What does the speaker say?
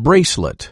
bracelet.